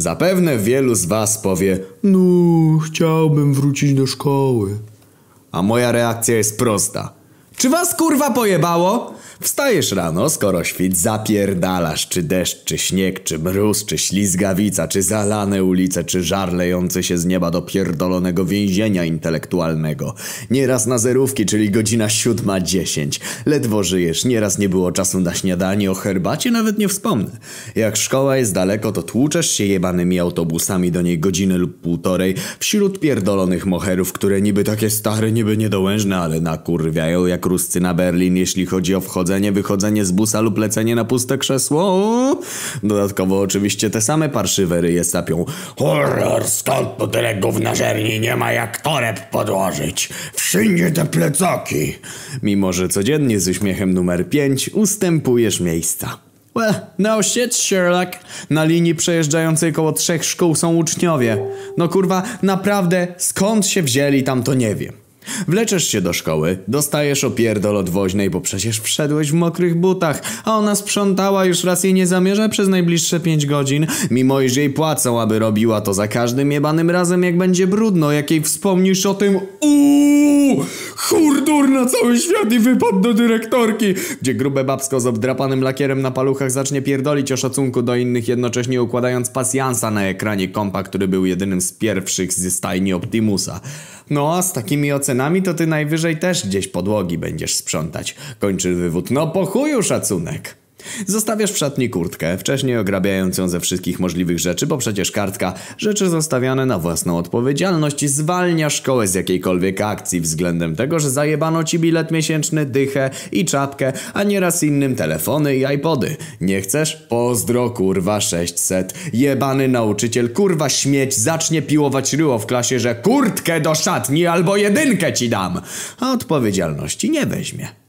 Zapewne wielu z was powie, no chciałbym wrócić do szkoły. A moja reakcja jest prosta. Czy was kurwa pojebało? Wstajesz rano, skoro świt zapierdalasz, czy deszcz, czy śnieg, czy mróz, czy ślizgawica, czy zalane ulice, czy żar lejący się z nieba do pierdolonego więzienia intelektualnego. Nieraz na zerówki, czyli godzina siódma dziesięć. Ledwo żyjesz, nieraz nie było czasu na śniadanie, o herbacie nawet nie wspomnę. Jak szkoła jest daleko, to tłuczesz się jebanymi autobusami do niej godziny lub półtorej wśród pierdolonych moherów, które niby takie stare, niby niedołężne, ale nakurwiają jak ruscy na Berlin, jeśli chodzi o wchodzenie wychodzenie z busa lub lecenie na puste krzesło. Dodatkowo oczywiście te same parszywe ryje sapią. Horror, skąd tu tyle gównażerni nie ma jak toreb podłożyć? Wszędzie te plecaki. Mimo, że codziennie z uśmiechem numer 5 ustępujesz miejsca. Well, no shit, Sherlock. Na linii przejeżdżającej koło trzech szkół są uczniowie. No kurwa, naprawdę, skąd się wzięli tam to nie wiem. Wleczesz się do szkoły, dostajesz opierdol od woźnej, bo przecież wszedłeś w mokrych butach, a ona sprzątała już raz jej nie zamierza przez najbliższe pięć godzin, mimo iż jej płacą, aby robiła to za każdym jebanym razem, jak będzie brudno, jak jej wspomnisz o tym uuu, hurdur na cały świat i wypad do dyrektorki, gdzie grube babsko z obdrapanym lakierem na paluchach zacznie pierdolić o szacunku do innych, jednocześnie układając pasjansa na ekranie kompa, który był jedynym z pierwszych ze stajni Optimusa. No a z takimi ocenami to ty najwyżej też gdzieś podłogi będziesz sprzątać. Kończy wywód. No po chuju szacunek. Zostawiasz w szatni kurtkę, wcześniej ograbiając ją ze wszystkich możliwych rzeczy, bo przecież kartka rzeczy zostawiane na własną odpowiedzialność zwalnia szkołę z jakiejkolwiek akcji względem tego, że zajebano ci bilet miesięczny, dychę i czapkę, a nieraz innym telefony i iPody. Nie chcesz? Pozdro kurwa 600. Jebany nauczyciel kurwa śmieć zacznie piłować ryło w klasie, że kurtkę do szatni albo jedynkę ci dam. A odpowiedzialności nie weźmie.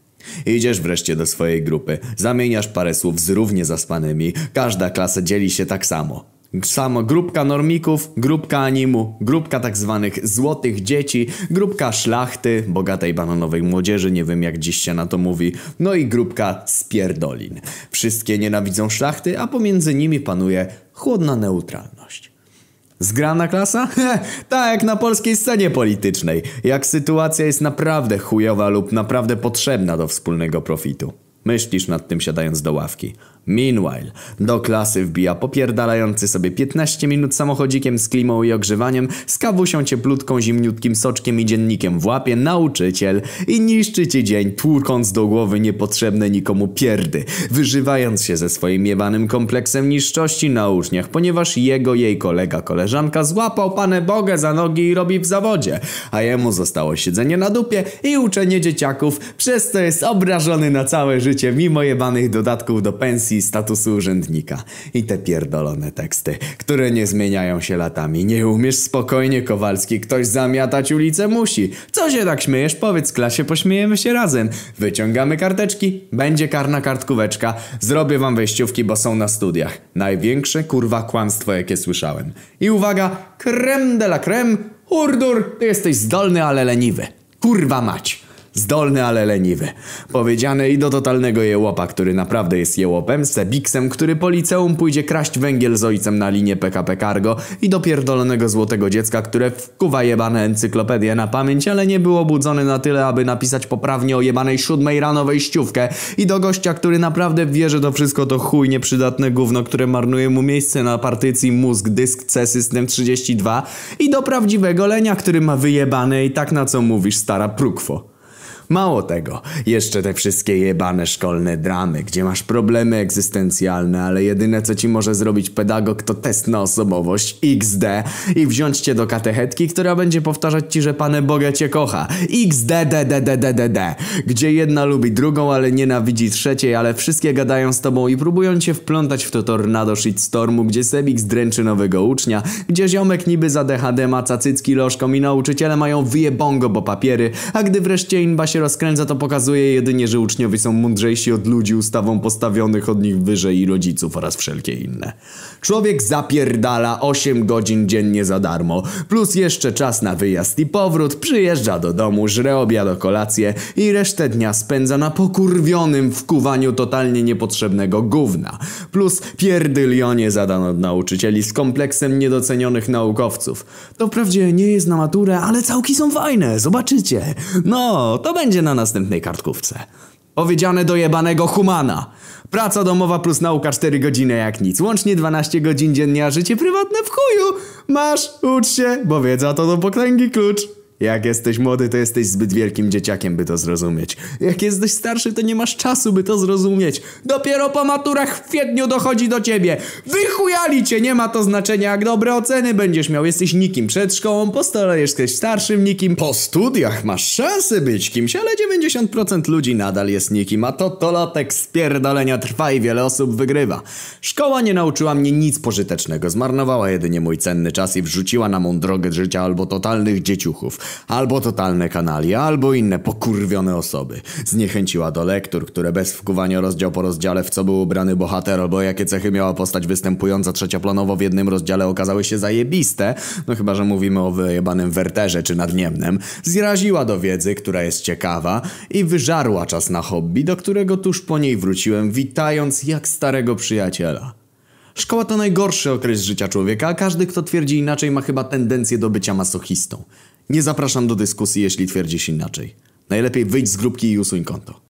Idziesz wreszcie do swojej grupy, zamieniasz parę słów z równie zaspanymi, każda klasa dzieli się tak samo. Grupka normików, grupka animu, grupka tak zwanych złotych dzieci, grupka szlachty, bogatej bananowej młodzieży, nie wiem jak dziś się na to mówi, no i grupka spierdolin. Wszystkie nienawidzą szlachty, a pomiędzy nimi panuje chłodna neutralność. Zgrana klasa? tak jak na polskiej scenie politycznej. Jak sytuacja jest naprawdę chujowa lub naprawdę potrzebna do wspólnego profitu. Myślisz nad tym siadając do ławki. Meanwhile, do klasy wbija popierdalający sobie 15 minut samochodzikiem z klimą i ogrzewaniem, z kawusią cieplutką, zimniutkim soczkiem i dziennikiem w łapie nauczyciel i niszczy ci dzień, tłukąc do głowy niepotrzebne nikomu pierdy, wyżywając się ze swoim jebanym kompleksem niższości na uczniach, ponieważ jego jej kolega, koleżanka złapał panę Bogę za nogi i robi w zawodzie, a jemu zostało siedzenie na dupie i uczenie dzieciaków, przez co jest obrażony na całe życie mimo jebanych dodatków do pensji i statusu urzędnika. I te pierdolone teksty, które nie zmieniają się latami. Nie umiesz spokojnie, Kowalski, ktoś zamiatać ulicę musi. Co się tak śmiejesz? Powiedz klasie, pośmiejemy się razem. Wyciągamy karteczki, będzie karna kartkóweczka. Zrobię wam wejściówki, bo są na studiach. Największe kurwa kłamstwo, jakie słyszałem. I uwaga, creme de la creme, urdur, ty jesteś zdolny, ale leniwy. Kurwa mać. Zdolny, ale leniwy. Powiedziane i do totalnego jełopa, który naprawdę jest jełopem, Sebiksem, który po liceum pójdzie kraść węgiel z ojcem na linię PKP Cargo i do pierdolonego złotego dziecka, które wkuwa jebane encyklopedię na pamięć, ale nie było budzony na tyle, aby napisać poprawnie o jebanej siódmej rano wejściówkę i do gościa, który naprawdę wie, że to wszystko to chuj nieprzydatne gówno, które marnuje mu miejsce na partycji mózg dysk C System 32 i do prawdziwego lenia, który ma wyjebane i tak na co mówisz stara prukwo. Mało tego, jeszcze te wszystkie jebane szkolne dramy, gdzie masz problemy egzystencjalne, ale jedyne co ci może zrobić pedagog to test na osobowość XD i wziąć cię do katechetki, która będzie powtarzać ci, że Pane Boga cię kocha. XD, gdzie jedna lubi drugą, ale nienawidzi trzeciej, ale wszystkie gadają z tobą i próbują cię wplątać w to tornado shitstormu, gdzie Sebix dręczy nowego ucznia, gdzie ziomek niby za DHD maca cycki lożką i nauczyciele mają wyjebongo bo papiery, a gdy wreszcie inba się rozkręca, to pokazuje jedynie, że uczniowie są mądrzejsi od ludzi ustawą postawionych od nich wyżej i rodziców oraz wszelkie inne. Człowiek zapierdala 8 godzin dziennie za darmo, plus jeszcze czas na wyjazd i powrót, przyjeżdża do domu, żre obiad kolację i resztę dnia spędza na pokurwionym wkuwaniu totalnie niepotrzebnego gówna. Plus pierdylionie zadań od nauczycieli z kompleksem niedocenionych naukowców. To wprawdzie nie jest na maturę, ale całki są fajne, zobaczycie. No, to będzie na następnej kartkówce. Powiedziane do jebanego humana. Praca domowa plus nauka 4 godziny jak nic. Łącznie 12 godzin dziennie, a życie prywatne w chuju. Masz, ucz się, bo wiedza to do potęgi klucz. Jak jesteś młody, to jesteś zbyt wielkim dzieciakiem, by to zrozumieć. Jak jesteś starszy, to nie masz czasu, by to zrozumieć. Dopiero po maturach w kwietniu dochodzi do ciebie. Wychujali cię, nie ma to znaczenia, jak dobre oceny będziesz miał. Jesteś nikim przed szkołą, po stole jesteś starszym nikim. Po studiach masz szansę być kimś, ale 90% ludzi nadal jest nikim, a to tolotek spierdolenia trwa i wiele osób wygrywa. Szkoła nie nauczyła mnie nic pożytecznego, zmarnowała jedynie mój cenny czas i wrzuciła na mą drogę życia albo totalnych dzieciuchów, albo totalne kanalie, albo inne pokurwione osoby. Zniechęciła do lektur, które bez wkuwania rozdział po rozdziale w co był ubrany bohater, albo jakie cechy miała postać występująca trzecioplanowo w jednym rozdziale okazały się zajebiste, no chyba, że mówimy o wyjebanym werterze czy nadniemnem, zraziła do wiedzy, która jest ciekawa i wyżarła czas na hobby, do którego tuż po niej wróciłem, witając jak starego przyjaciela. Szkoła to najgorszy okres życia człowieka, a każdy, kto twierdzi inaczej, ma chyba tendencję do bycia masochistą. Nie zapraszam do dyskusji, jeśli twierdzisz inaczej. Najlepiej wyjdź z grupki i usuń konto.